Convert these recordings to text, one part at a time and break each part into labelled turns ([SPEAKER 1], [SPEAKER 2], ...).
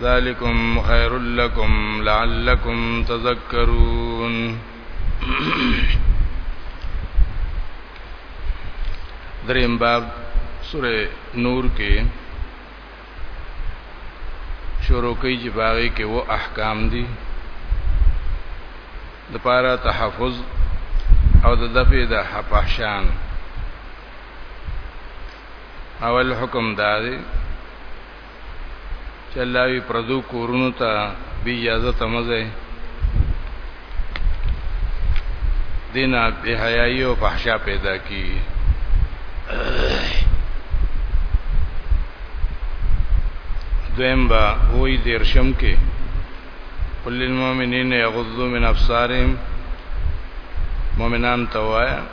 [SPEAKER 1] ذالکم خیر لکم لعلکم تذکرون دریم باب سوره نور کې شروع کوي چې باغې کې و احکام دي د پاره تحفظ او د دفع د حفحشان اول حکم دا دی چې الله وی پردو کورونو ته بی اجازه تمزه دینا بی حیايي او فحشا پیدا کی دویم با وای دیرشم کې قل للمؤمنین یغضوا من ابصارهم مؤمنان توایا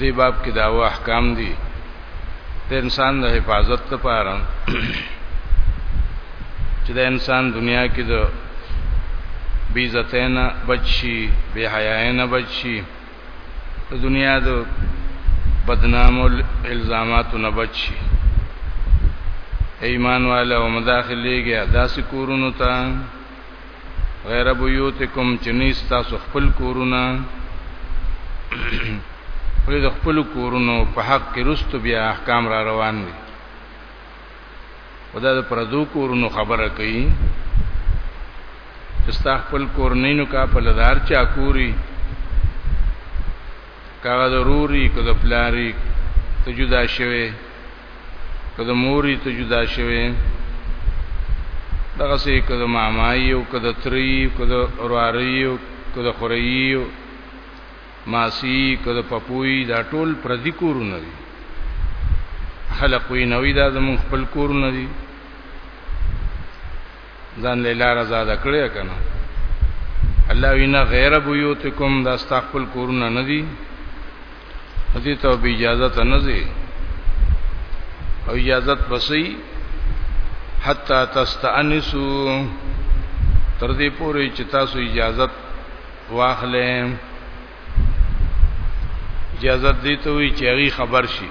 [SPEAKER 1] دې باب کې دا احکام دي د انسان د حفاظت لپاره چې د انسان دنیا کې د بی عزتین بچی بی حیاین بچی د دنیا د بدنام او الزامات نه بچی ایمان والا او مداخلېږي داسې کورونو ته غیر بیوتکم چنیس تاسو خپل کورونه ولې د خپل کورونو په حق کې رستو بیا احکام را روان دي خدا د پردو کورونو خبره کوي استا خپل کور نه نو کا په لدار چا کوری کا ضروري کله پلاری ته جدا شوه کله موري ته جدا شوه دغه سي کله مامای او کله تری کله اوراری او کله خورئی او ماسی کله پپوی دا ټول پردي کورونه دي خلق وی نوې دا زمون خپل کورونه دي ځان له لار آزاد کړی کنه الله وینا غیر بیوتکم دا استغفل کورونه ندی هدي ته به اجازه ته نزي او اجازه پسې حتا تستانسو تر دې پورې چې تاسو اجازه واخلې اجازه دې ته وی چې خبر شي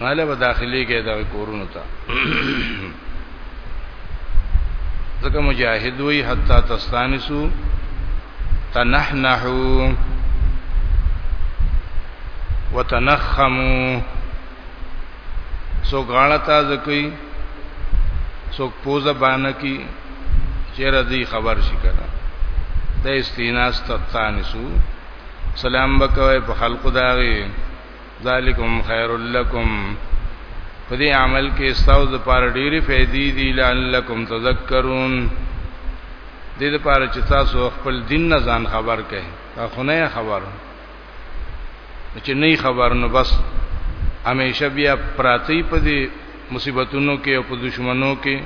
[SPEAKER 1] ماله به داخلي کې د کورونو ته ځکه مجاهد وی حتا تستانسو تنحنحو وتنخمو سو غاړه تازه کوي سو پوزه باندې کی چیرې دی خبر شي کنه د استیناس تتانسو سلام بکوي په خلق داغي ذالکم خیر لکم په دې عمل کې استاو د پاره ډېری فائدې دي لعلکم تذکرون دې لپاره چې تاسو خپل دین نه ځان خبر کړئ دا خو نه خبر چې نه خبر نو بس همیشه بیا پراتی په دې مصیبتونو کې او په دشمنو کې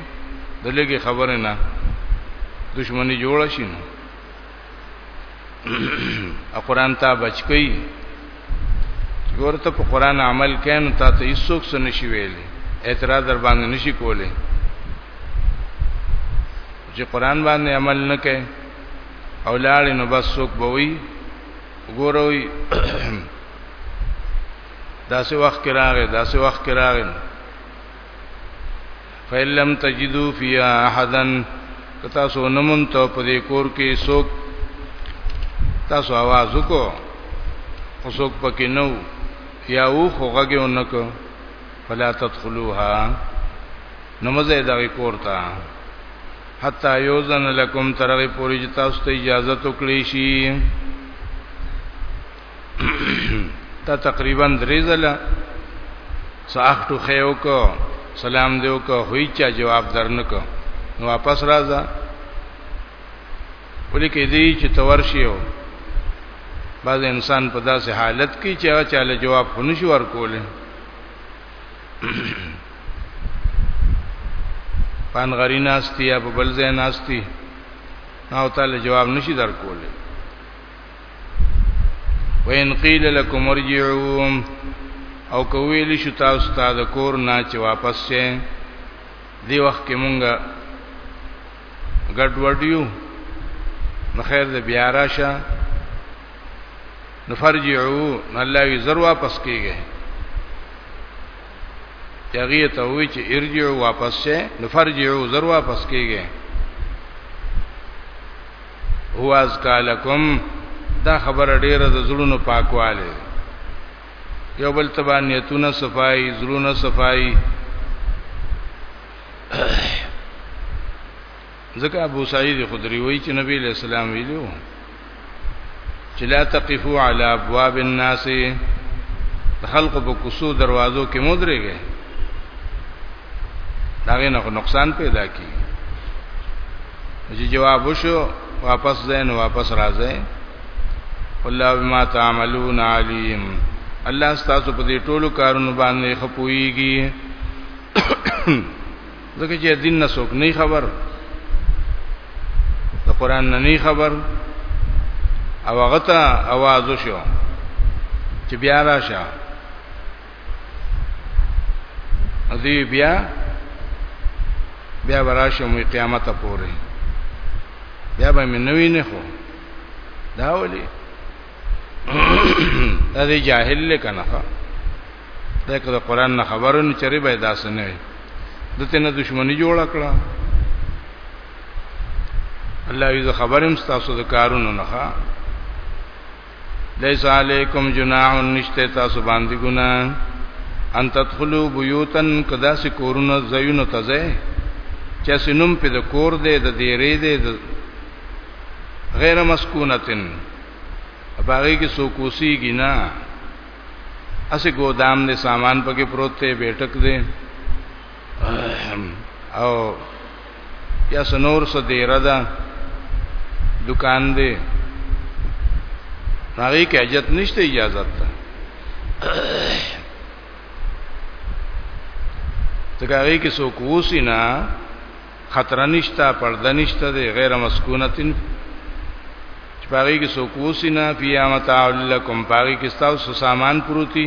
[SPEAKER 1] دلګي خبره نه دشمنی جوړ شي نه ا قران ته بچکی ورته په قران عمل کین ته ته هیڅوک څه نشي ویلي اعتراض در باندې نشي کولای چې قران باندې عمل نه کوي او لاړ نو بس څوک بوي ګوروي داسې وخت کې راغی داسې وخت کې راغی فإن لم تجدوا فيها أحدا کتا سو نمون ته په دې کور کې سوک تاسو आवाज وکړو اوسوک پکې نو یا و خو غږه ونکو فلا تدخلوها نمازه دغه کور ته حتا یوزن لکم ترغه پوری چې تاسو ته اجازه تو کړی شي تا تقریبا درې ځله ساختو خیو کو سلام دیو کو هیڅ چا جواب درنکو نو واپس راځه ولې کې دې چې تورشیو بعض انسان په داسې حالت کې چې هغه چاله جواب خونی شو ورکول پان غری ناشتي یا په بل ځای ناشتي نو تعالی جواب نشي درکول وین قیل لکم ارجعوا او کویل شو تاسو ته د کور نه چې واپس شئ دی وخت کې مونږه ګډوډیو نو خیر دې بیا راشه نو فرجعوا الله وی زر واپس کیږي چاغیه ته وی چې ارجعوا واپس شئ نو فرجعوا زر واپس کیږي هو ازکا لکم دا خبره ډیره د زړونو پاکواله یو بل تبع نیتونه صفائی زړونه صفائی ځکه ابو سعید خدری وایي چې نبی له سلام ویلو چې لا تقفو علی ابواب الناس خلق په کوسو دروازو کې مدرګه دا غي نقصان پیدا کیږي چې جواب وشو واپس زین واپس راځي الله بما تعملون علیم الله ستاسو په دې ټولو کارونو باندې خپويږي ځکه چې دین نه څوک نه خبر د قران نه نه خبر او هغه ته आवाज وشو چې بیا راشه ازي بیا بیا وراشم قیامت پورې بیا به مې نوې نه خو دا ولي دا دی جاهل لکنه دا کله قران نه خبرونه چری به داس نه وي دته نه دښمنی جوړ کړه الله یې خبرم تاسو د کارونو نه لیس علیکم جناح نشته تاسو باندې ګنا ان تدخلوا بیوتن کدا سی کورونه زینو تزه چې سنم په د کور دې د دیرې دې د غیر مسکونتن باغی کې سو کوسی گنا اسې ګودام دې سامان پکې پروت ته بیٹک دې او یا سنور سو دیره ده دکان دی هغه کې اجازه نشته اجازه ده ځکه هغه کې سو کوسی نه خطر نشته پرده نشته دی غیر مسکونتن چې پاره کې سو کوسی نه فیامتا لکم پاره کې تاسو سامان پروتي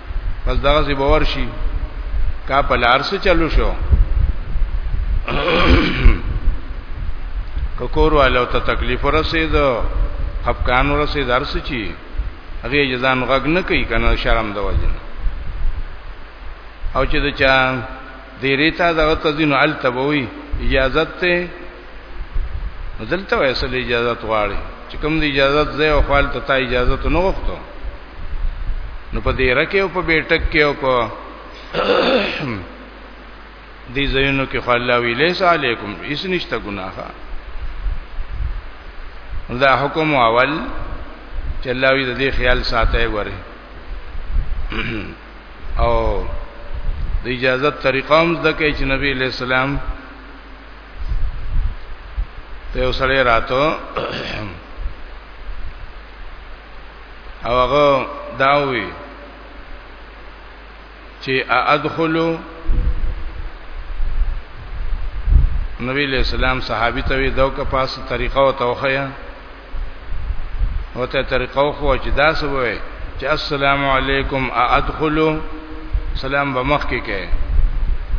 [SPEAKER 1] پس دغه سی باور شي کا په لار څه چلو شو ککور والو ته تکلیف رسید خفقان رسید درس چی هغه جزان غږ نه کوي کنه شرم د وجنه او چې د چا دیری تا دغه تزین ال تبوی اجازت ته نو دلته وسله اجازه غواړي چې کوم دی اجازه زه او خپل ته تا اجازه ته نه وختو نو په دې رکه او په بیٹک کې او په دې زینو کې خلا وی لیس علیکم اس نشته ګناه دا حکم اول چې الله وی دې خیال ساته وره او د اجازه طریقه هم د کې چې نبی علیہ السلام ته یو سړی راتو او هغه داوي چې ادخلوا نبی علیہ السلام صحابي ته وی داو کا پاس طریقه او توخیا وته طریقو خو چې دا سوې چې السلام علیکم ادخلوا سلام به مخ کې کې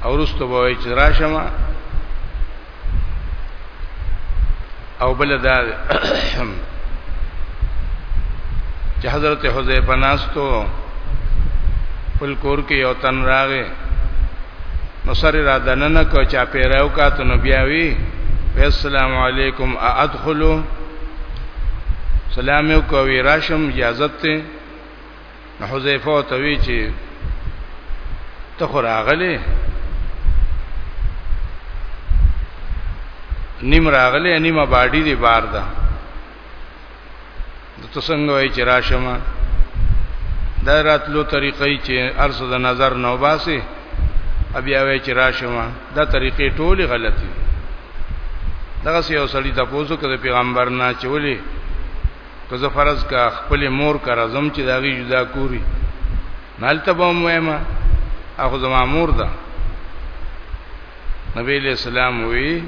[SPEAKER 1] او رستو به چې راشم او بل دا چې حضرت حذیفه ناستو خپل کور کې یو تن راغی نو سره را دننه کو چا پیراو کا ته نو بیا وی السلام علیکم ادخلو سلام یو کو وی راشم اجازه ته حذیفه ته وی چې ته خو راغلی نیم راغلی نیمه باډی دی بار ده د تو څنګه وای چې راشم دا راتلو طریقې چې ارز د نظر نو باسي بیا وای چې راشم دا طریقې ټولې غلطي دغه سي او سړی تاسو کده پیغمبر نه چولې که زه فرض کا خپل مور کا رزم چې داغي جدا کوری نالته به مهمه اخو زما مور ده نبی له سلام وی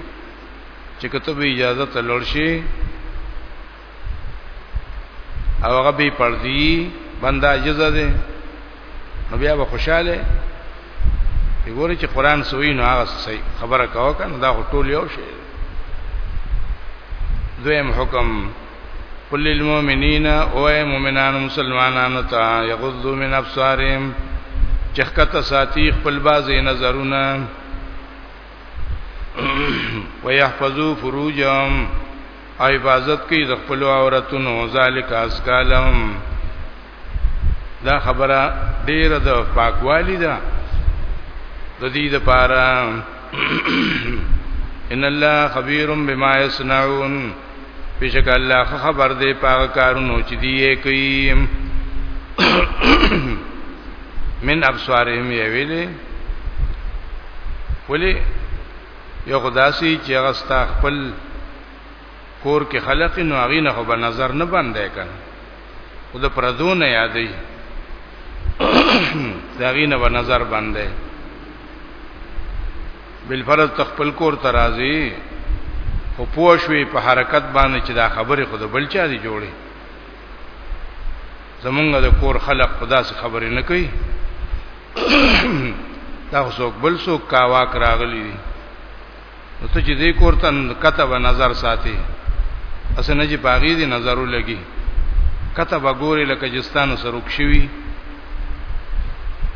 [SPEAKER 1] چې کته به اجازه ته لړ شي او هغه به پردي بندا اجازه ده نو بیا به خوشاله وګوره چې قران سوی نو هغه صحیح خبره کاوه کنه دا ټول یو شی دویم حکم قل للمؤمنین او اے مؤمنان مسلمانانو ته یغضوا من ابصارهم چخکته ساتي خپل بازي نظرونه ويحفظوا فروجهم او حفاظت کوي د خپل عورتونو ذالک اسکالهم دا خبره ډیره د پاکوالی ده د دې لپاره ان الله خبير بما يصنعون بشک الله خبر دی پاغه کارونو چې دی یې کوي من ابصارهم یې ویلې ولی یو خداسي چې غستا خپل کور کې خلق نو هغه نه خو نظر نه باندې کړي او د پردو نه یادې داغینه و نظر باندې بل فرض تخپل کور ترازی خو پوه شوې په حرکت باندې چې دا خبره خود بل چا دی جوړي زمونږ د کور خلق خدا سي خبرې نه کوي دا څوک بل څوک کاوا کراغلی دي نو ته چې دې کور ته کتب نظر ساتي اسنه چې باغی دي نظرو لګي کتب ګوري لکه جستانو سروک شوی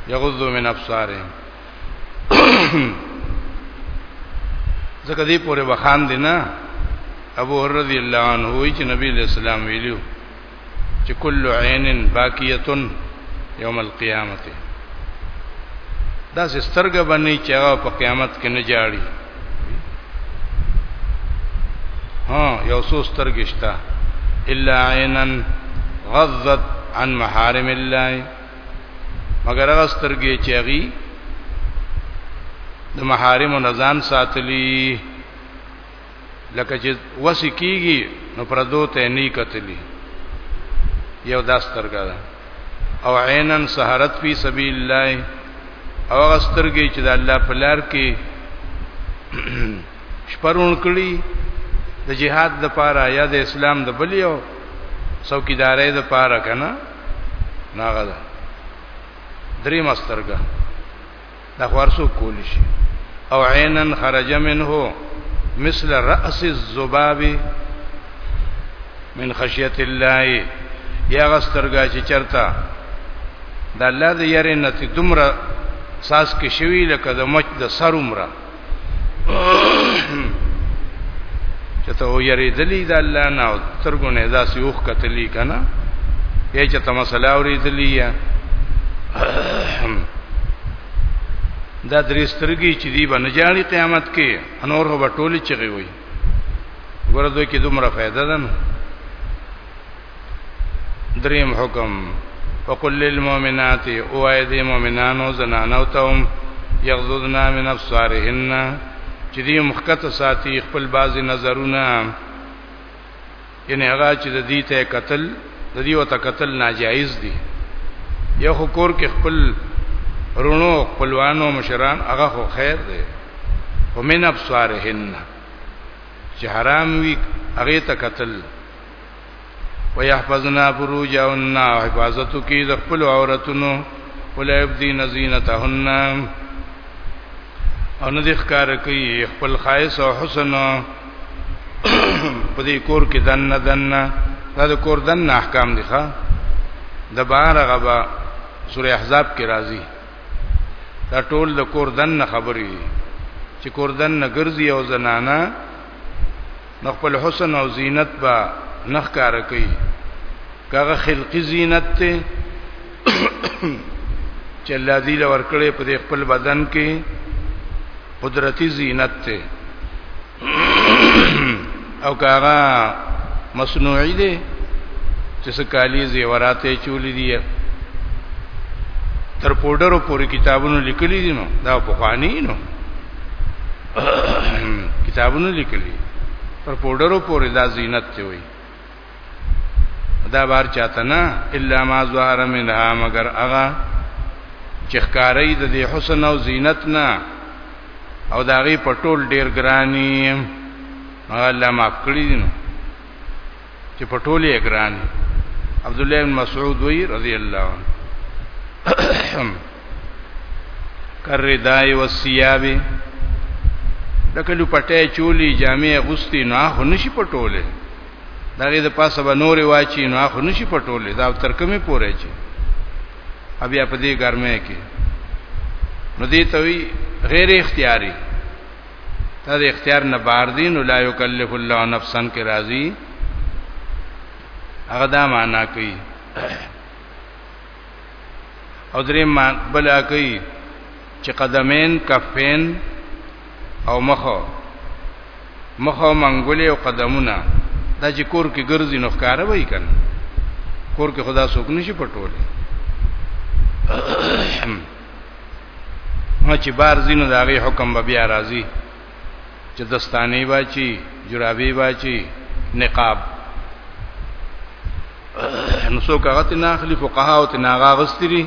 [SPEAKER 1] یغض من ابصارهم ځکه دې پورې وخان دي نه ابو رضی الله عنه وی چې نبی له سلام ویلو چې کل عین باقیه یوم القیامت دا سترګه باندې چې هغه په قیامت کې نه جاړي ها یو څو سترګې شته الا عینا غضت عن محارم الله مګر هغه سترګې چې هغه د محارم او نزان ساتلی لکه چې وسی کیږي نو پردو ته نه کتلی یو داس ترګه ده او عینن سحرت فی سبیل الله او هغه سترګې چې د الله په لار کې شپرون کړي د جهاد د پاره یا د اسلام د بلیو څوکیدارې د پاره کنه ناغه ده درې مسترګه دا خورسو کول شي او عینا خرج منه مثل راس الذباب من خشیت الله یا غسترګا چې چرتا د الله د یری نتی دومره ساس کې شوی لکه د مچ د سر عمره چته او یری دلی د الله نه او ترګونه داسې اوخ کتلی کنه یې چته مسله اورې دلی یا دا درې سترګې چې دی باندې جاړي قیامت کې انور هو ټولې چغي وي ګوره دوی کې دومره فائدہ ده نو دریم حکم وقل للمؤمنات او ايدي مؤمنانو زنانو ته هم يغضضنا من ابصارهن چې دې مخکته ساتي خپل بازي نظرونه یعنی هغه چې د دې ته قتل د دې وته قتل ناجایز دي یو خو کور کې خپل رونو خپلوانو مشران هغه خو خیر دی ومن ابصارهن چې حرام وي هغه ته قتل ويحفظنا فروجهن حفاظت کی د خپل عورتونو ولا يبدين زينتهن او نه ذکر کوي خپل خایس او حسن په دې کور کې دنه دنه دا د کور دنه احکام دي ښا د بار غبا سوره احزاب کې راځي دا ټول د کور دنه خبرې چې کور دنه ګرځي او زنانه نخپل حسن او زینت با نخ کار کوي کاغه خلقی زینت ته چې الله دې لور کړې په دې خپل بدن کې قدرتی زینت ته او کاغه مصنوعي دي چې سکالي زیوراته چولې دي تر پودرو پورې کتابونو لیکلي دي نو دا په قانوني نو کتابونه لیکلي پر پودرو پورې دا زینت ته وي دا بار چاته نه الا ما ظهر منها مگر اغا چخکاری د دې حسن او زینت نه او دا غي پټول ډیر ګرانی الله معاف کړی دي نو چې په ټولي اګران عبد الله بن مسعود وی رضی الله عنه کردای وسیاب لکلو پټه چولی جامع غستی نه خو نشي پټوله دغه د پاسه به نور واچی نه خو نشي پټوله دا تر کومه پورې چی بیا په دې ګرمه کې نو دې ته وی غیر اختیاري دا د اختیار نه بار دي نو لا یکلف الله نفسا کې راضي هغه دا معنا کوي او درې ما بل کوي چې قدمین کفین او مخو مخو منګولې او قدمونه دا چې کور کې ګرځي نو ښکارا وای کنه کور کې خدا سوک نشي پټولې نو چې بار زینو داغي حکم به بیا راځي چې دستانی واچی جرابی واچی نقاب نو څوک هغه ته ناخلی فقها او ته ناغا غستری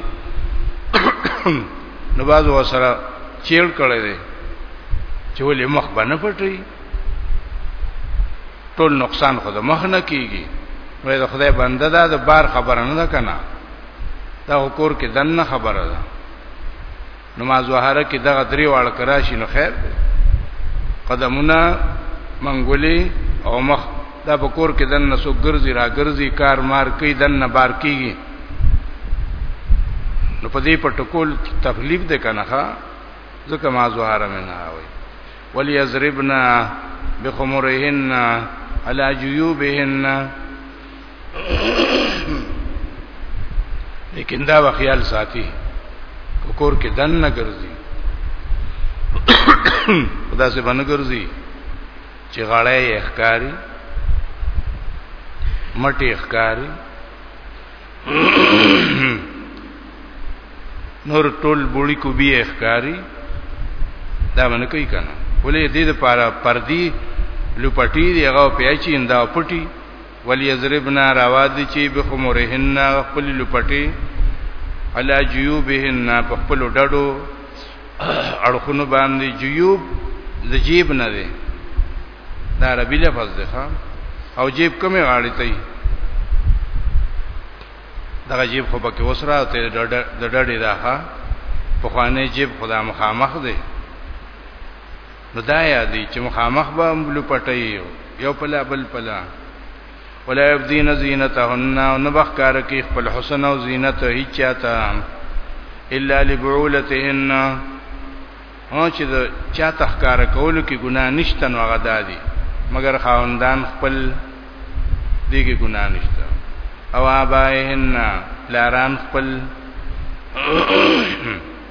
[SPEAKER 1] نو باز وسره چیړ کړي دي چې ولې مخ باندې پټي ټول نقصان خو د مخ نه کیږي نو د خدای بنده دا د بار خبره نه ده کنه دا کور کې دنه خبره ده نماز وهاره کې دغه درې واړه کراشي نو خیر دی قدمونه منګولي او مخ دا په کور کې دنه سو ګرځي را ګرځي کار مار کوي دنه بار کیږي نو په دې پټکول تکلیف ده کنه ښا ځکه ما زوهاره مې نه راوي ولی یضربنا بخمرهن علی جیوبهن لیکن دا وخیال ساتي کور کې دن نه ګرځي خدا سے باندې ګرځي چې غړې اخکاری مټي اخکاری نور ټول بوړي کو بي اخکاری دا باندې کوي کنه ولې دې د پاره پردي لپټي دی هغه پیاچی انده پټي وليضربنا روا دي چې بخمرهن خپل لپټي علا جيوبهن په خپل ډډو اړخونو باندې جيوب د جيب نه دي دا عربي لفظ دی او جيب کومه غاړي ته دغه جيب خو پکې وسره ته د ډډې ده په خوانې جيب خدا مخامخ دی نو دا یادی چې مخامخ به مبلو پټي یو پلا بل پلا ولا یبدین زینتهن او نبخ کار کې خپل حسن او زینت هیڅ چاته الا لبعولتهن او چې چا تخکار کول کې ګناه نشته نو هغه دادي مګر خاوندان خپل دیګه ګناه نشته او ابایهن لاران خپل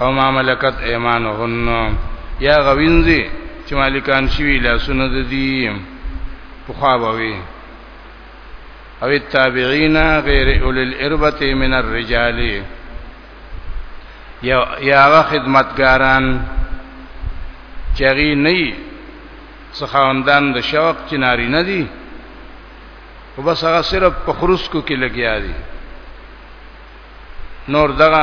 [SPEAKER 1] او ما ملکت ایمانهن یا غوینځي چې مالکان شوی لاسونه د دې په خوا بوي او التابعین غیر اول الاربه من الرجال یا یا خدمتګاران چری نه څخاندان د شوق چناری نه دي او بس هغه صرف په خرس کو کې لګیا دي نور دغه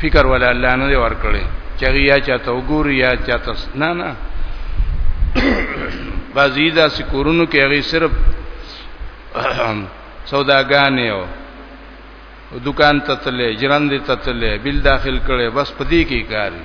[SPEAKER 1] فکر ولا الله نه دی ورکړي چې یا چاته وګوري یا چاته نه نه بازیدا سکورونو کې هغه صرف سوداګانې او دکان ته تللې جران دي ته تللې بل داخل کړي بس پدې کې کاری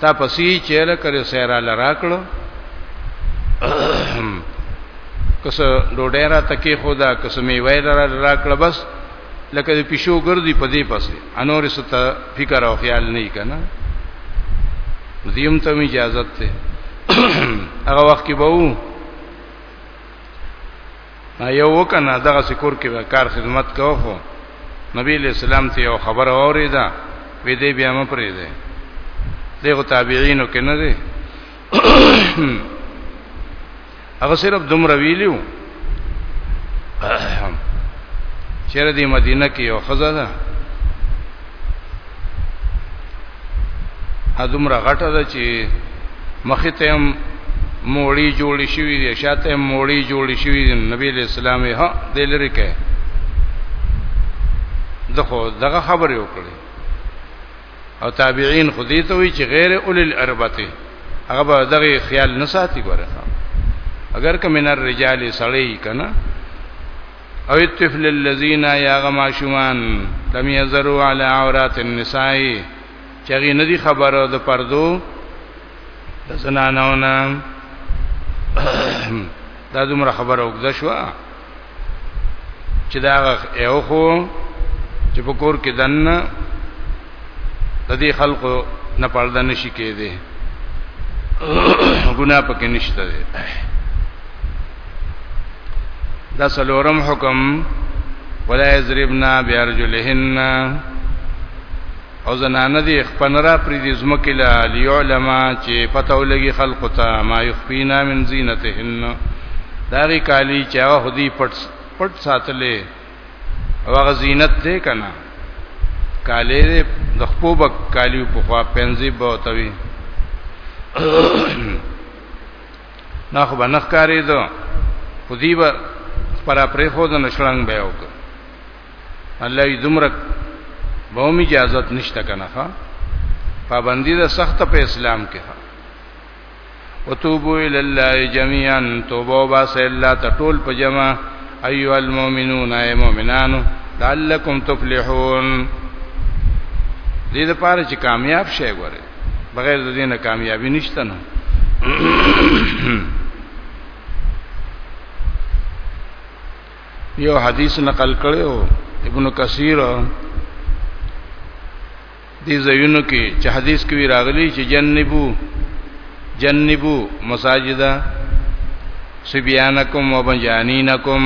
[SPEAKER 1] تا پسې چیرې کړې سیرا لراکړو کس ډوډۍ را تکي خدا کس میوه را راکړه بس لکه د پښو ګرځي په دې پسې انور ست فکر او خیال نه کنا دیم ته اجازه ته هغه وخت کې به وو نه یو وکنه دغه سکور کې به کار خدمت کوو خو نبی له سلام ته یو خبر اوریدا وې دې بیا م پرې ده دغه تابعینو کې نه دي هغه صرف دومره ویلیو چیرې دی مدینه کې یو خزه ده ادمره غټه ده چې مخې ته هم موړی جوړ شوی دی شاته هم موړی جوړ شوی دی نبی له اسلام یې ها د لری کې دغه دغه خبر یو کړی او تابعین خو دې ته وی چې غیر اول الاربته هغه به دغه خیال نه ساتي ګوره اگر که من الرجال سړی کنا او الطفل الذين ياغ ماشومان لم يزروا على عورات النساء چغی ندی خبرو د پردو د زنانونه دا دومره خبره وکړه شو چې دا یو خو چې په کور کې دنه د دې خلکو نه پرده نشي کېده ګناه پکې نشته ده دا سلورم حکم ولا یضربنا بیارجلهن او زنانه دې خپن را پری دې زمکه لا لیعلما چې پته ولګي خلق ته ما یخفینا من زینتهن داغي کالی چې هغه خودي پټ پټ ساتلې هغه زینت دی کنه کالی دی د خپو بک کالی په خوا پنځي بوتوي نه خو بنخ کاری دو خو دی به پر پرې خو د نشړنګ به وک الله یې دمرک به هم اجازه نشته کنه ها پابندی ده سخت په اسلام کې وتوبوا الى الله جميعا توبه واسه الله تطول په جمع ايها المؤمنون اي مؤمنانو لعلكم تفلحون دې لپاره چې کامیاب شي ګوره بغیر د دې نه کامیابی نشته نه یو حدیث نقل کړو ابن کثیر دې زینو کې چې حدیث کې راغلي چې جنبو جنبو مساجدا سبیانکم وبجانینکم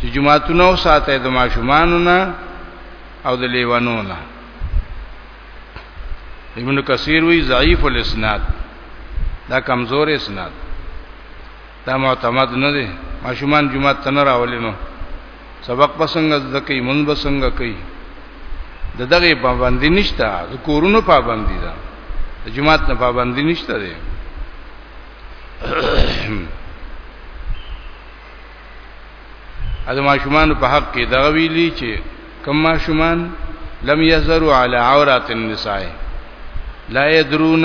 [SPEAKER 1] چې جمعهتونو ساته د ماشومانو نه او د لیوانو نه ابن کثیر وی ضعیف الاسناد دا کمزور اسناد دا معتمد نه دي ماشومان جمعه ته نه راولي نو سبق بسنګ زکې مونږ بسنګ کوي د دغه پابندی نشته د کورونو پابندی ده د جماعت نه پابندی نشته ده اده ماشومان په حق کې دا ویلي چې کم ماشومان لم یزروا علی عورات النساء لا یدرون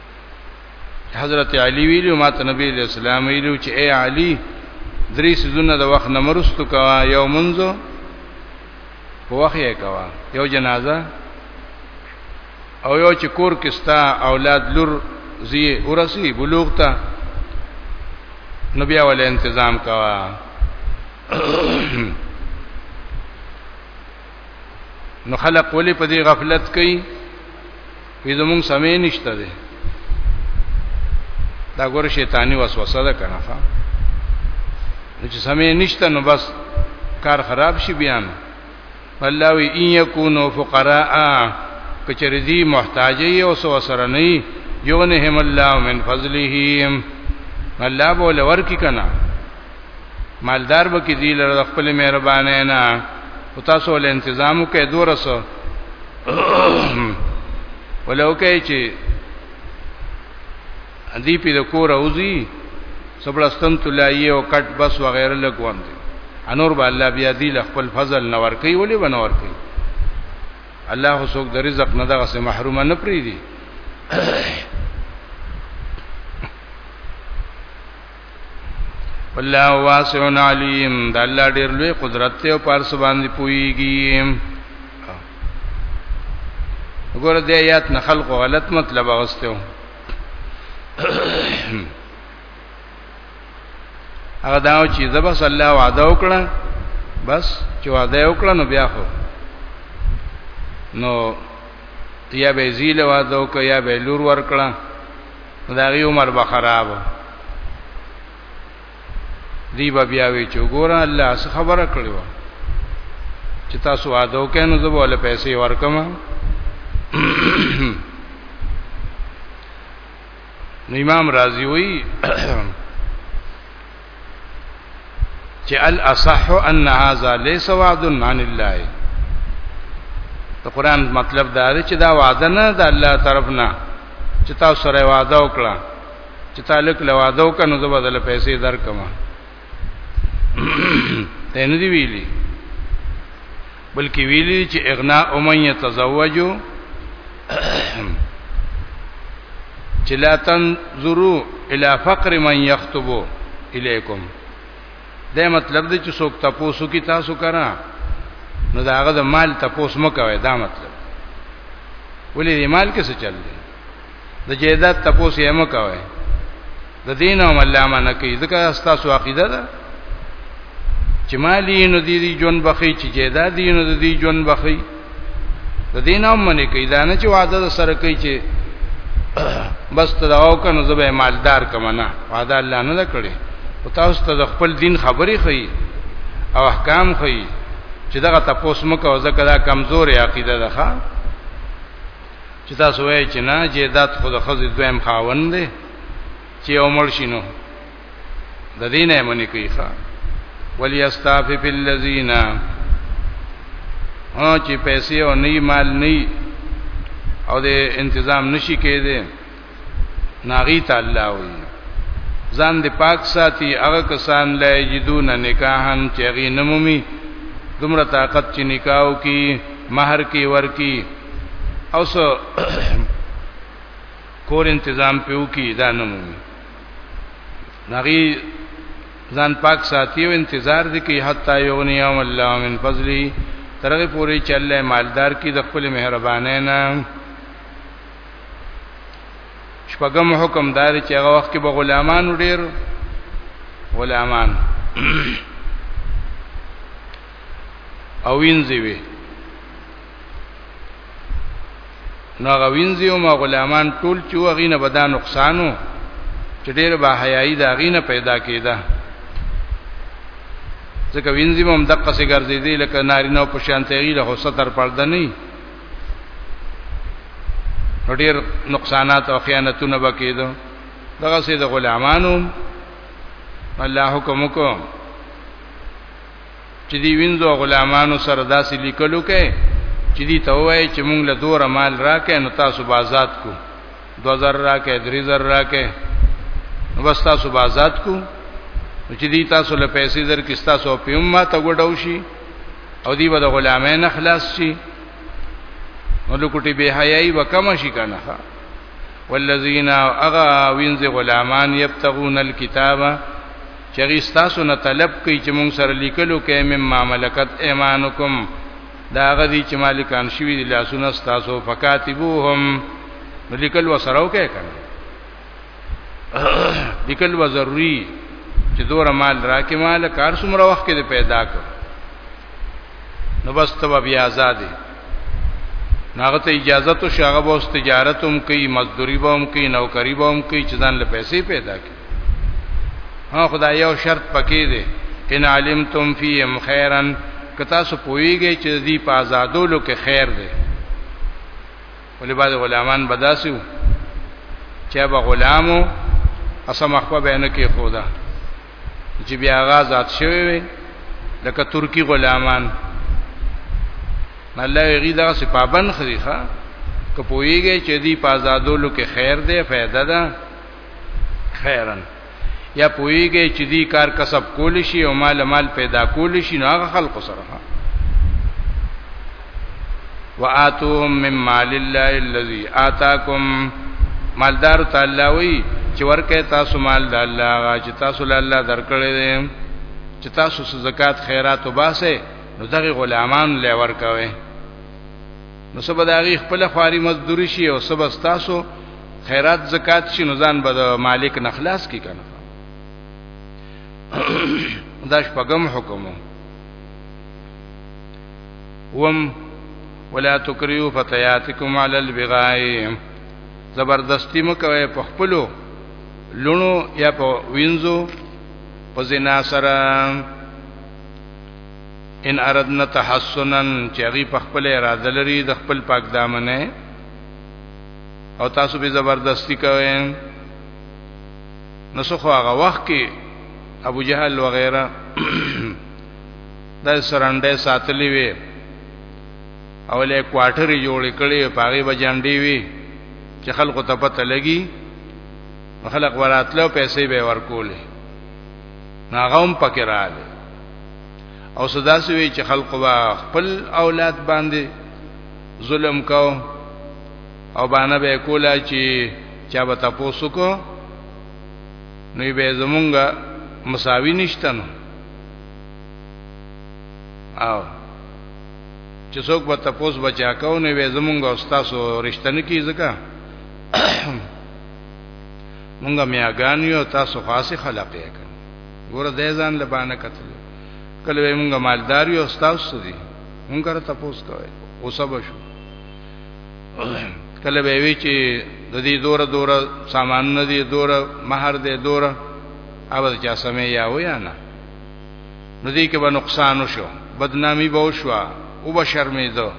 [SPEAKER 1] حضرت علی ویلو ما ته نبی علیہ السلام ویلو چې اے علی درې سيزونه د وخت نمرستو کوا یو منځو په وخت یې کوا یو جنازه او یو چې کور کې ستا اولاد لور زی ورسی بلوغ ته نبی اول تنظیم کوا نو خلق ولی په دې غفلت کوي وی زمونږ سمې نشته دی دا ګور شیطانی وسوسه ده کنه ښا چې سمې نشته نو بس کار خراب شي بیان الله وی ان یکونو فقراء کچری دی محتاجی او سو سره نه یغنهم الله من فضلهم الله بوله ورکی کنا مالدار به کې دی لره خپل مهربانه نه او تاسو له تنظیمو کې دورسو ولو کې چې دی په کور اوزی سبلستم تلایي او کټ بس وغیرہ لګوم دي انور به الله بیا دی له خپل فضل نور کوي ولې بنور کوي الله سوک د رزق نه دغه سه محروم نه پری دي والله واسع علیم دا الله ډیر لوی قدرت ته او پارس باندې پویږي وګوره دې آیات نه خلق غلط مطلب اوسته هغه دا چې زبر صلی الله وعده وکړه بس چې وعده وکړه نو بیا خو نو یا به زیله وعده وکړه یا به لور ورکړه دا غي عمر به خراب دی به بیا وی چې ګوره الله څه خبره کړو چې تاسو وعده وکړئ نو زه به له پیسې ورکم نو امام رازی وی چې الاصح ان هذا ليس وعد عن الله ته قران مطلب دا دی چې دا وعده نه د الله طرف نه چې تاسو سره وعده وکړه چې تعلق له وعده وکړو نو بدل پیسې درکما ته نه دی ویلي بلکې ویلي چې اغنا امن يتزوجو چې لا تنظروا الى فقر من يخطب اليكم دا مطلب دی چې څوک تاسو کی تاسو کرا نو دا هغه د مال تاسو مکوي دا مطلب ولې د مال کې څه چل دی د جیدات تاسو یې مکوي د دین او الله منه کوي ځکه تاسو عقیده ده چې مالی نو دې دې جون بخي چې جیدا دې نو دې جون بخي د دین او منه کوي دا نه چې وعده سره کوي چې بس ته داو کنه زبې مالدار کما نه وعده الله نه کړی او تاسو ته خپل دین خبري خي او احکام خي چې دغه تاسو مکه او زکه دا کمزوري عقیده ده ښا چې تاسو وایئ چې نه جیدات خود خزې دویم خاوند دی چې عمر شینو د دینه منی کوي ښا وليستعفف الذين ها چې پیسې او نه مال نه او د تنظیم نشي کېده ناغي تعالی وي ځان د پاک ساتي هغه کسان لا یجدون نکاحن چې غي نمومي دومره طاقت چې نکاو کی مہر کی ورکی او سو کور تنظیم پیو کی دا نه مومي نغي ځان پاک ساتي او انتظار دي کوي حتا یغنی یوم الله من فضلی ترغه پوری چې الله مالدار کی د خپل مهربانه نه شپږم حکم دار چې هغه وخت کې به غلامان ډیر غلامان او وینځي وي نو هغه وینځي او ما غلامان ټول چې وغینه به دا نقصانو چې ډېر به حیايي دا غینه پیدا کېده ځکه وینځي هم دقه سي ګرځي دي لکه نارینه په شان تیری له ستر پرده نه ډېر نقصانات او خیانتونه وکېدو دغه سي د غلامانو الله حکم وکړو چې دی وینځو غلامانو سره داسې لیکلو کې چې دی ته وایي چې مونږ له دوه مال راکې نو تاسو بازات کو 2000 راکې 3000 راکې نو بس تاسو بازات کو چې دی تاسو له پیسې در کې تاسو په امه ته ګډاو شي او دی به د غلامې نه خلاص شي نو لکټي به حیاي وکم شي کنه والذین اغا وینځ غلامان یبتغون الكتابه چې هغوی ستاسو نه طلب کوي چې موږ سره لیکلو کې مما ملکت ایمانکم دا هغه دي چې مالکان شوي دي لاسونه ستاسو فکاتبوهم نو لیکل وسره وکړئ کنه لیکل و ضروری چې دوره مال راکې مال کار څومره وخت کې پیدا کړ نو بس ته بیا آزادې ناغه ته اجازه تو شاغه بوس تجارت هم کوي مزدوري به هم کوي نوکری به هم کوي چې ځان له پیسې پیدا کوي ها خدای یو شرط پکې دی ان علمتم فیهم خیرا که تاسو پوهیږئ چې دې په آزادولو کې خیر دی ولې بعض غلامان بداسو چې به غلامو اسم اخوا به نه کې خودا چې بیا غاز آت شوی وي لکه ترکی غلامان الله یې دا صفابن خریخه کپویږي چې دی په آزادولو کې خیر دی فائدہ ده خیرن یا پویږي چې دی کار کسب کول شي او مال مال پیدا کول شي نو هغه خلق سره واتوهم من مال الله الذي آتاكم مالدار تعالی وی چې ورکه تاسو مال د الله غا چې تاسو له الله درکړې دي چې تاسو زکات خیرات وباسه نو دغه غلامان لې ورکوي نو سبا دا غي خپل خواري مزدوري شي او سبا تاسو خیرات زکات شي نو ځان به د مالک نخلاص کی کنه دا شپږم حکم وم ولا تکریو فتياتکم علی البغاء زبردستی مکوي په خپلو لونو یا په وینځو په زنا سره ان اردنا تحسنا چې هغه په خپل اراده لري د خپل پاک دامنه او تاسو به زبردستی کوئ نو څخه هغه وخت کې ابو جهل وغیرہ د سرانډه ساتلې وي او له کوارټرې جوړ کړي پاغي بجانډي وي چې خلکو ته پته لګي خلک وراتلو پیسې به ورکولې ناغوم پکې رااله او صدا سوي چې خلق با خپل اولاد باندې ظلم کو او باندې به کولا چې چا به تاسو کو نو به زمونږه مساوي نشتنو او چې څوک به تاسو بچا کو نو به زمونږه استاد رښتنه کی ځکه مونږه میاګان یو تاسو خاصه خلق یې کړ ګور دې ځان لبانه قتل کله مونږه مالدار یو تاسو دي مونږه ته پوس کوي او سبا شو کله به وی چې د دې دور دور سامان نه دي دور مہر دې دور اول چا سمې یا و یا نه نو دې کې به نقصان وشو بدنامي به وشو او به شرمېدو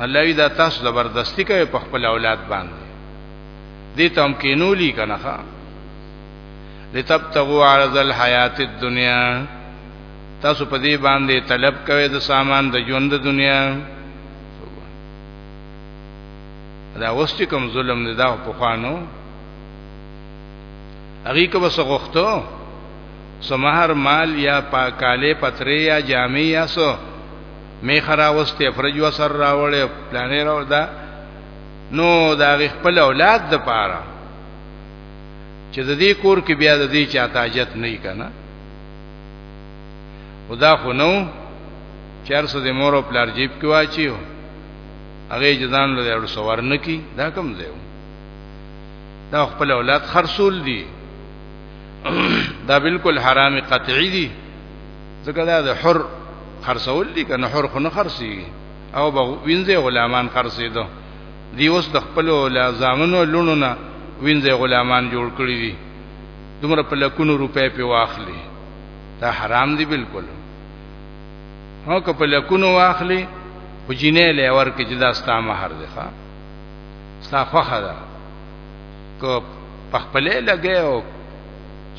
[SPEAKER 1] الله وی دا تاسو زبردستی کوي په خپل اولاد باندې دې تم کینولی کنه ښا لتبتغوا عرض الحیات الدنیا تاسو په دې باندې طلب کوئ د سامان د ژوند د دنیا دا اوس چې کوم ظلم نه دا په خوانو هغه کو بس غوښتو سمهر مال یا پاکاله پترې یا جامې یا سو می خراوسته فرج وسر راوړې پلانې راو دا نو دا غي خپل اولاد د پاره چې د دې کور کې بیا د دې چا تاجت نه کنا خدا خو نو چار سو د مور او پلار جیب کې واچیو هغه جزان له ور سوار نه کی دا کم دی دا خپل اولاد خرصول دي دا بالکل حرام قطعی دي ځکه دا د حر خرصول دي کنه حر خو نه خرصي او به وینځه غلامان خرڅېدو دی اوس د خپل زامنو لونو نه وینځه غلامان جوړ کړی دي دومره په لکونو روپۍ په واخلي دا حرام دی بالکل هو که په لکونو واخلي خو جینې له ورکه چې دا ستا مہر دی ښا ستا خوخه ده که په خپلې لګې او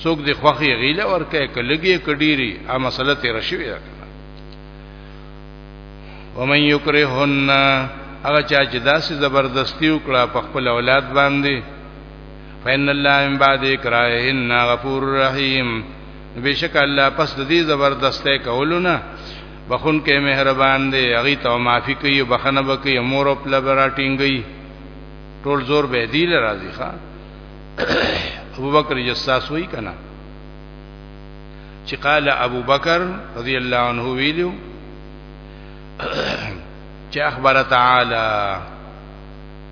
[SPEAKER 1] څوک دی خوخي غیله ورکه کلګي کډيري ا مسله تیر شوی ده ومن یکرهن هغه چا چې داسې زبردستی وکړه په خپل اولاد باندې فین الله من بعد اکراهن غفور رحیم بشک الله پس د دې زبردسته کولونه بخون کې مهربان دی هغه ته معافي کوي بخنه بکي امور او پل براټینګي ټول زور به دی لرازي ښا ابو بکر جساس وای کنا چې قال ابو بکر رضی الله عنه ویلو چې اخبر تعالی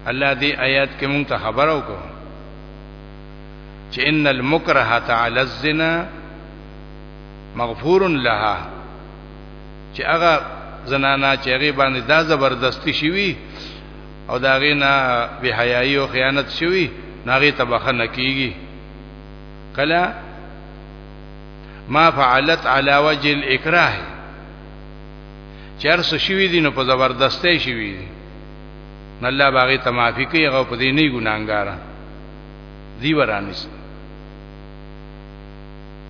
[SPEAKER 1] الله دې آیات کې مونږ ته خبر وکړو چې ان المکره تعالی الزنا مغفور لها چې هغه زنانا چې هغه باندې دا زبردستی شوی او دا غینا به حیايي او خیانت شوی ناغه تبخنه کیږي کلا ما فعلت على وجه الاكراه چرس شوی دي نو په زبردستۍ شوی دي الله باغی ته معافي کوي هغه په دې نه ګناګار دی ورانس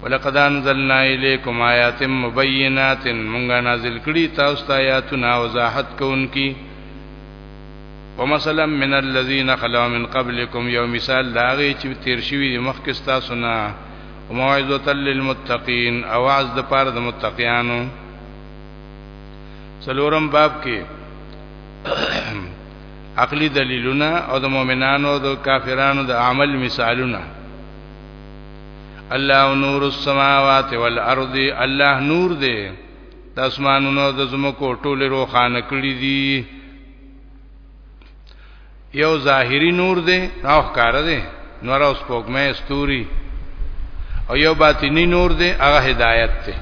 [SPEAKER 1] ولقد انزلنا اليكم آيات مبينات مونږه نازل کړي تاسو ته آیاتونه وضاحت کوونکي ومثلا من الذين خلوا من قبلكم یو مثال دا غي چې تیر شوی دی مخکې تاسو نه موعظه للمتقین اواز د پاره د متقینانو څلورم باب کې عقلی دلیلونه او د مؤمنانو او د کافرانو د عمل مثالونه الله نور السماوات والارض الله نور دی د اسمانونو د زمکو ټوله روخانه کړی دی یو ظاهری نور دی راخ کار دی نور اوس پوکمه استوري او یو باطینی نور دی هغه هدایت دی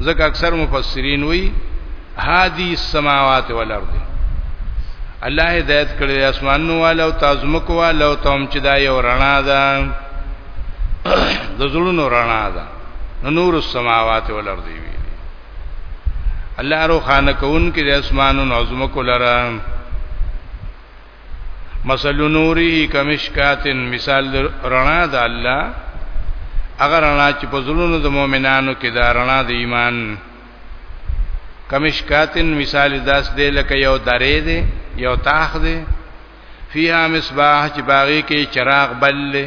[SPEAKER 1] ځکه اکثر مفسرین وی هادی السماوات والارض الله هدایت کړی اسمانونو والو تازمکو والو تم چې دا یو رڼا ده د زړونو رڼا ده نور السماوات والارض وی الله رو خانه کون کې د اسمانونو عظمه کولره مثل نوری کمشکاتن مثال رڼا د الله اگر رڼا چې په زړونو د مؤمنانو کې دا رڼا د ایمان کمشکاتن مثال داس دی لکه یو درې دی یو تاخ دی فیها مصباح چې باغی کې چراغ بل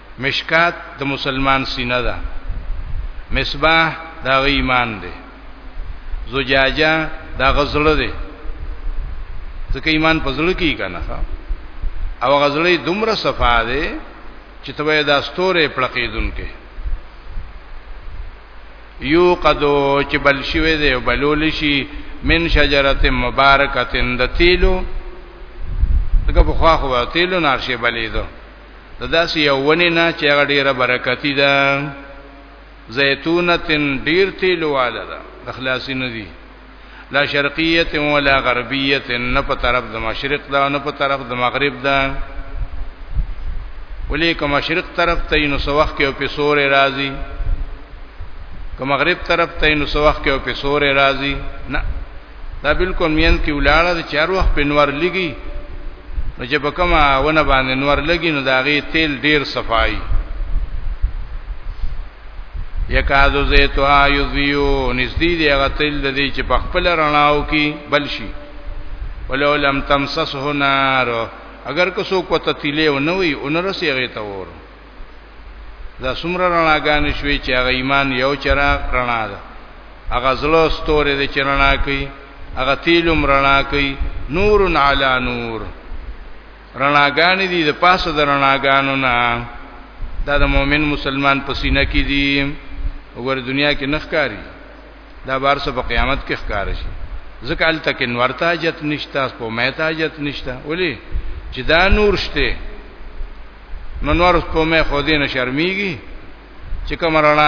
[SPEAKER 1] مشکات د مسلمان سینه ده مصباح دا غی ایمان دی زجاجه دا غزړه دی ځکه ایمان په زړه کې کنه او غزړې دومره صفا دی چې ته دا ستوره پړقیدون کې یو قدو چې بل شوی دی بلول شي من شجرته مبارکتن د تیلو دغه په خوا خو تیلو نارشه بلیدو د داسې یو ونې نه چې هغه ډیره برکتی ده زیتونتن ډیر تیل والا ده د خلاصي نه دي لا شرقیه ولا غربیه نه په طرف د مشرق ده نه په طرف د مغرب ده ولې کوم مشرق طرف ته نو سوخ کې او په سور راځي کوم مغرب طرف ته نو سوخ کې او په سور راځي نه دا بالکل مین کې ولاړه د چار وخت په نور لګي نو چې په کومه ونه باندې نور لګي نو داغه تیل ډیر صفای یکادو زیتها یذیو نزدې دی هغه تیل د دې چې په خپل رڼاو کې بل شي ولو لم تمسسه نار اگر که څوک وته تیلې و نه وي اونرسي هغه ته ور دا څومره رڼاګانې شوي چې هغه ایمان یو چراغ رڼا ده هغه زلو ستوري د چرنا کوي هغه تیلم رڼا کوي نور علی نور رڼاګانې دي د پاسه د رڼاګانو نه دا د مؤمن مسلمان په سینه کې دي وګوره دنیا کې نخکاری دا بار څه په قیامت کې ښکار شي ځکه الته کې نور تاجت نشتا په مې تاجت نشتا ولی چې دا نور شته نو نور په مې خو دې نه شرمېږي چې کوم رڼا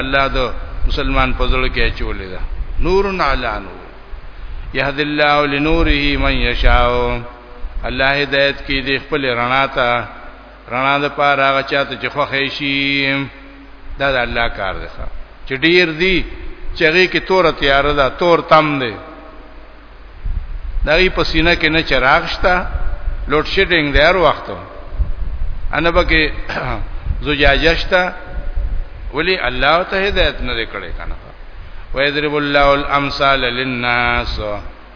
[SPEAKER 1] الله دو مسلمان په ځل کې چولې ده نور علی نور یهد الله لنوره من یشاء الله هدایت کې دې خپل رڼا ته رڼا د پاره هغه چاته چې خوښي شي دا د الله کار دی چې ډیر دی چې هغه کې تور تیار ده تور تم دی دغه په سینه کې نه چراغ شته لوډ شیډینګ دی هر وخت انا بکه زجاجه شته ولی الله ته هدایت نه کړي کنه ويضرب الله الامثال للناس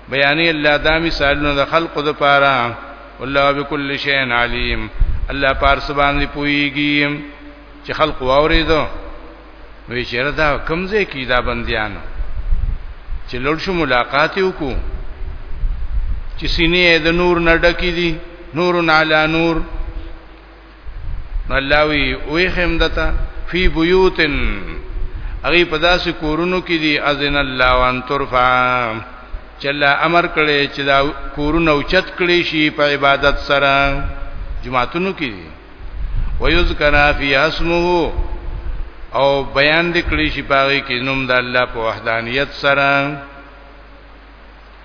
[SPEAKER 1] بیان الله دا مثالونه د خلقو د پاره والله بكل شيء عليم الله پار سبحان دی پويږي چې خلق واورېدو نو یې چیرې دا کمزې کی دا بندیانو چې لړ شو ملاقات وکړو چې سینې د نور نه ډکې دي نور علی نور الله وی وی خیم دتا فی بیوتن هغه په داسې کورونو کې دي اذن الله وان ترفع چلا امر کړي چې دا کورونه اوچت کړي شي په عبادت سره جمعتونو کې دي ويذكر فی اسمه او بیان دکړي شي پاره کې نوم د الله په وحدانیت سره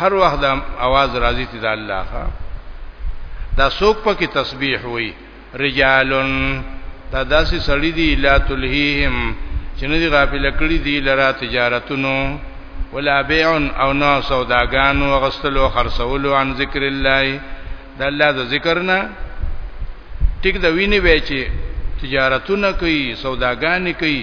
[SPEAKER 1] هر وخت دا आवाज راځي چې دا الله ښا دا څوک پکې تسبیح وي رجالن دا داسې سړی دی لا تلهیهم چې نه دی غافل کړی دی لرا تجارتونو ولا بيع او نو سوداګانو غستلو خرڅولو عن ذکر الله د الله د ذکر نه ټیک د ویني به چې تجارتونه کوي سوداګانې کوي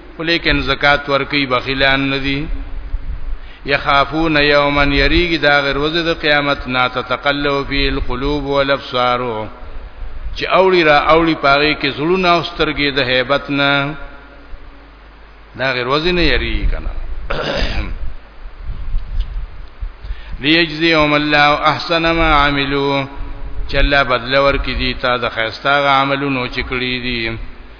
[SPEAKER 1] ولیکن زکات ورکی بخیلان ندی یخافون یوما یریږي دا غیر ورځ د قیامت نا تتقلو فی القلوب والابصار چې اوړي را اوړي پاغي کې زړونه او سترګې د hebat نه دا غیر ورځ نه یریږي کنه لیجزیهم الله احسن ما عملو چې الله بدل ورکړي دي تا د خیرستا عملونو چې کړی دي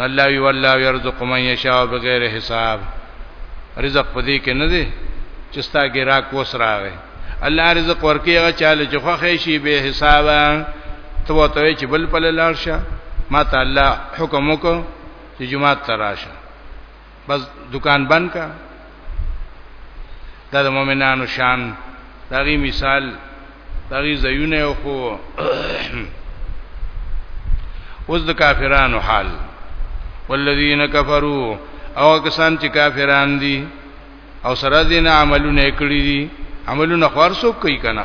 [SPEAKER 1] الله وی والله يرزق من يشاء بغیر حساب رزق پدې کې نه دی چې ستا کې راک وسراوي الله رزق ورکی هغه چاله چې خوخه شي به حساب تو ته چې بل په لاړ شه ما ته الله حکم وکړ چې جمعه تراشه بس دکان بند کا دا د مؤمنانو شان دغه مثال دغه زيونه خو اوس د کافرانو حال والذین کفروا او کسان چې کافران دي او سره دین عملونه کړی دي عملونه خور سو کوي کنه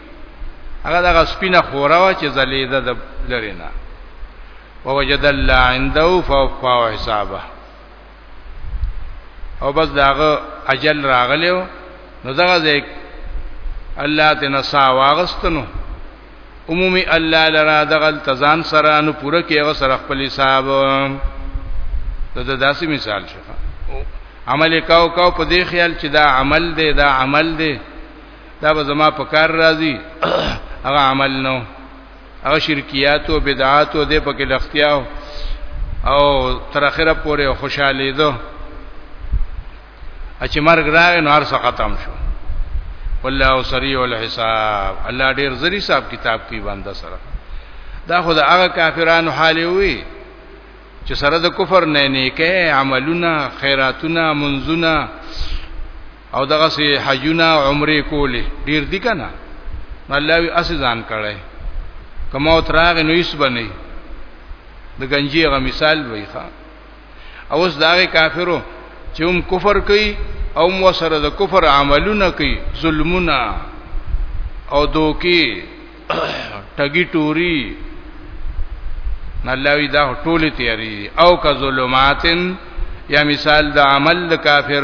[SPEAKER 1] هغه دغه سپینه خورا وا چې زلیده د لرینا ووجد الله عنده فوفا حسابه او بس داغه اجل راغلو نو دغه ځای الله تینا سا واغستنو عمومي الله لرا دغه التزام سره نو پوره کېغه سره خپل حساب دا داسې مثال شفا عمل کاو کاو په دې خیال چې دا عمل دی دا عمل دی دا به زما په کار راځي هغه عمل نو هغه شرکیات او بدعات او د پکې لختیا او تر اخره پورې خوشاله دو چې مرګ راغی نو هر څه ختم شو والله سریع الحساب الله ډیر زری صاحب کتاب کې باندې سره دا خو د هغه کافرانو حال وي چې سره د کفر نه نیکه عملونه خیراتونه منځونه او دغه سي حجونه عمره کولې ډیر دي کنه الله وی اسی ځان کړي کما او تراغ نو یس بنئ د گنجی غ مثال وی ښا اوس داغه کافرو چې هم کفر کوي او مو سره د کفر عملونه کوي ظلمونه او دوکي ټګي ټوري الله وی دا ټوله تیاری او کا ظلماتن یا مثال د عمل کافر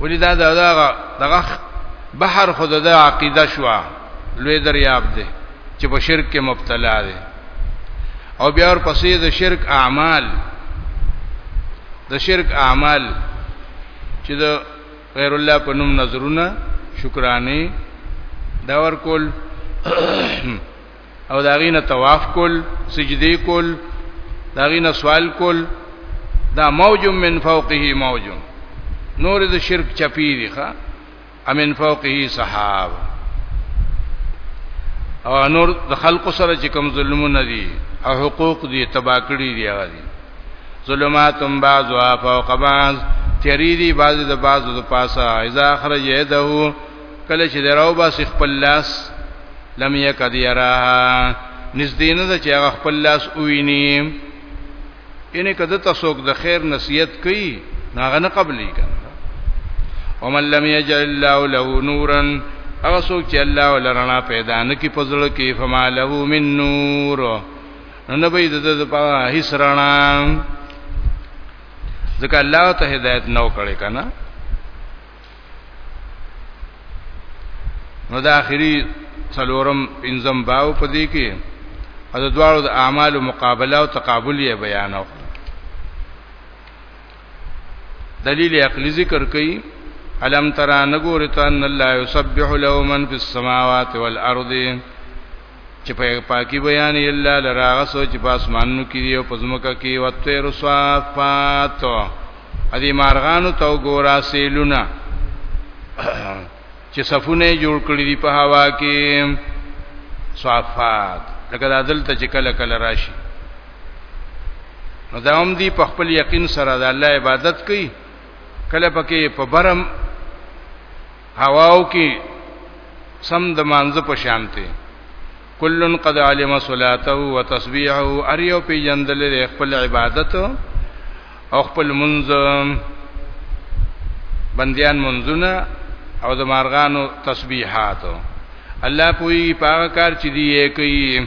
[SPEAKER 1] ولې دا دغه دغه بحر خود د عقیده شو لوی دریاب دی چې په شرک کې مبتلا دی او بیا ور پسې د شرک اعمال د شرک اعمال چې د غیر الله په نوم نظرونه شکرانه دا ور کول او دا غینه طواف کول سجدی کول دا غینه سوال کول دا موج من فوقه موج نور د شرک چپی دی ښا امن فوقه صحاب او نور د خلق سره چې کوم ظلمونه دي او حقوق دي تبا کړی دی هغه دي ظلمات بعض فوق بعض تیری دی بعض د بعض د پاسه اذا خرج یده کله چې دراو باس خپل لاس لم یکد یراها نږدې نه ده چې هغه خپل لاس وویني ان کده تاسو د خیر نصیحت کوي هغه نه قبلې کړه ومن لم یجعل الله له نورا هغه څوک چې الله ولرنا پیدا نه کی پزړ کې فما له من نور نو نه به د د په هیڅ رڼا ځکه الله ته هدایت نو کړي کنه نو د اخري څلورم پنځم باو په دې کې د دواړو د اعمالو مقابله او تقابل یې بیانو دلیل عقلی ذکر کړي الم ترى نغورتان الله يسبح له من في السماوات والارض چې په پاکي بیان الا لراغه سوچ په اسمانونو کې دی او په زمکه کې او تیر صفات ا دې مارغانو تو ګورا سیلونه چې صفونه جوړ کړی دی په هوا کې صفات لکه دا دلته چې کله کله راشي نو دا هم دی په خپل یقین سره د الله عبادت کوي کله پکې په برم هواو کې سم د مانځ په شانته کلن قد علم صلاته و تسبیحه ار یو پی جندل خپل عبادت او خپل منځ بندیان منځونه او د مارغانو تسبیحات الله پوی پاک کار چې دی کوي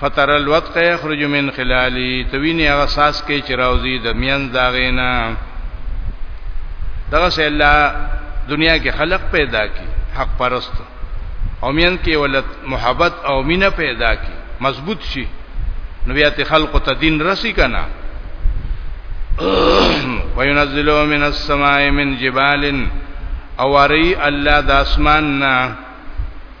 [SPEAKER 1] فتر الوتق یخرج من خلالی توینی هغه ساس کې چراوزی د میان داغینا دغه سه الله دنیا کې خلق پیدا کی حق پرست او میان کې ولت محبت او مینه پیدا کی مضبوط شي نو بیا ته خلق ته دین رسی کنا وینزلو من السماء من جبال اواری الله د اسمان نه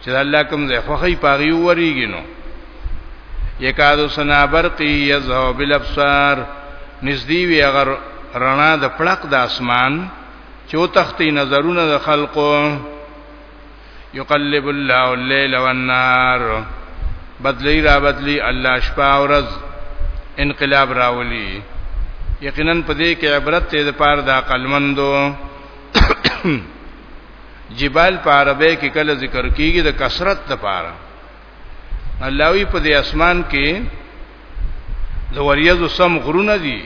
[SPEAKER 1] چې الله کوم ځای خوخی پاغي وریږي نو یکادو سنا برقی یزهو بالابصار نزدی وی اگر رڼا د پړق د اسمان چې او تختی نظرونه د خلقو یقلب الله الليل والنهار بدلی را بدلی الله شپه او ورځ انقلاب راولي یقینا په دې کې عبرت ته د پاره د عقلمندو جبال په عربی کې کله ذکر کیږي د کثرت لپاره الله وی په دې اسمان کې د وریځو سم غرونه دي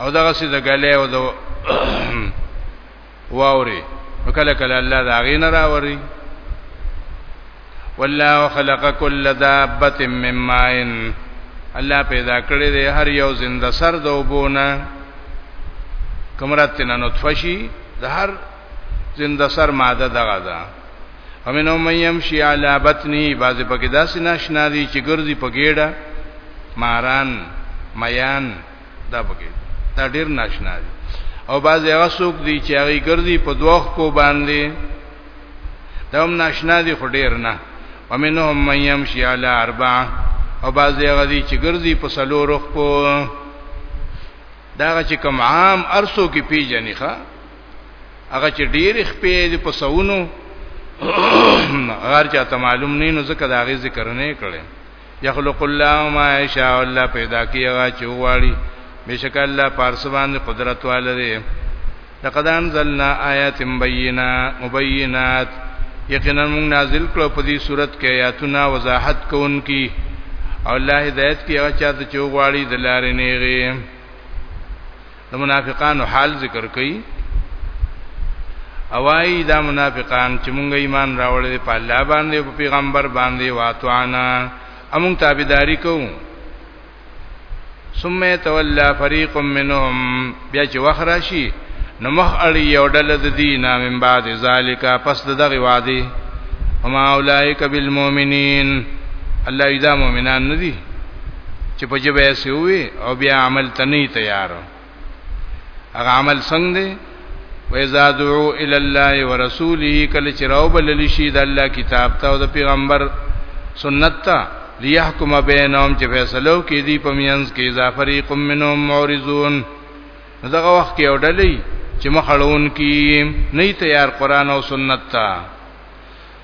[SPEAKER 1] او دغه سي د غلې او د واوري وکله کله الله دا غین راوري والله خلق كل دابه من ماء الله پیدا کړی دی هر یو زنده سر د وبونه کمرات نه نطفه شي د هر زنده سر ماده دغه ده امنو من يمشي على بطنه بعضی پکې داسې ناشنا دي چې ګرځي په ګېډه ماران میان دا پکې دا ډېر ناشنا دي او بعضی هغه څوک دي چې هغه ګرځي په دوخ کو باندې دا هم ناشنا دي خو ډېر نه ومنهم من يمشي على اربع او بعضی هغه دي چې ګرځي په سلو رخ کو دا چې کم عام ارسو کې پیژنې ښا هغه چې ډېر خپې دي په سونو غار چاته معلوم نه نو ځکه دا غي ذکر نه کړي یخلق الله ما یشاء الله پیدا کیږي چې وغواړي بشک الله پارس باندې قدرت والده لقد انزلنا آیات مبینا مبینات یقینا موږ نازل کړو په دې صورت کې آیاتونه وضاحت کوونکی او الله هدایت کې هغه چاته چې وغواړي د لارې نه غي د منافقانو حال ذکر کړي اوای دا منافقان چې مونږ ایمان راوړل په الله باندې او پیغمبر باندې واتوانا امون تابعداري کوو ثم تولى فريق منهم بیا چې وخت راشي نو مخ اړي یو ډل د دینه من بعد ذالک پس دغه وادي وما اولائک بالمؤمنین الله اذا مؤمنان ندي چې په جبه یې سوي او بیا عمل ته نه تیار هغه عمل څنګه دی وَإِذَا دُعُوا إِلَى اللَّهِ وَرَسُولِهِ کله چې راو بلل شي د الله کتاب ته او د پیغمبر سنت ته ليحكم بينهم چې فیصلو کې دي په مینځ کې اذا فريق منهم معرضون دغه وخت کې اورډلې چې مخړون کې نه تیار قران او سنت ته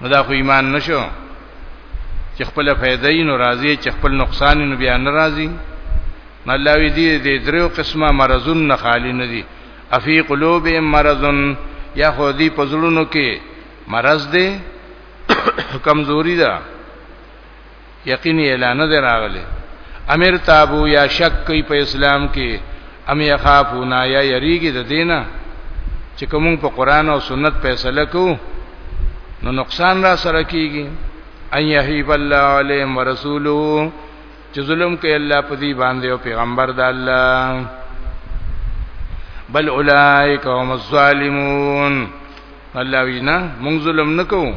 [SPEAKER 1] نو دا خو ایمان نشو چې خپل فائدې نو راضي چې خپل نقصان نو بیا ناراضي الله وی دي دې درو قسمه مرزون نه خالی نه دي افی قلوب مرزون یا خو دې پزړونو کې مرز دې کمزوري ده یقیني اعلان نه راغلی امیر تابو یا شک کوي په اسلام کې ام یخافونا یا یریږي د دینه چې کوم په قران او سنت فیصله کو نو نقصان را سره کیږي ان یحیب الله علیهم ورسوله چې ظلم کوي الله په دې باندې او پیغمبر د الله بل اولائک هم الظالمون الله وینا موږ ظلم نکوو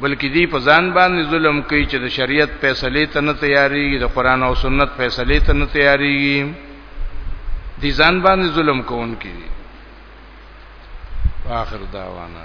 [SPEAKER 1] بلکې دی په ځان باندې ظلم کوي چې د شریعت فیصله ته نه تیاریږي د قران او سنت فیصله ته نه تیاریږي دی ځان باندې ظلم کوونکی دی واخر دعوانا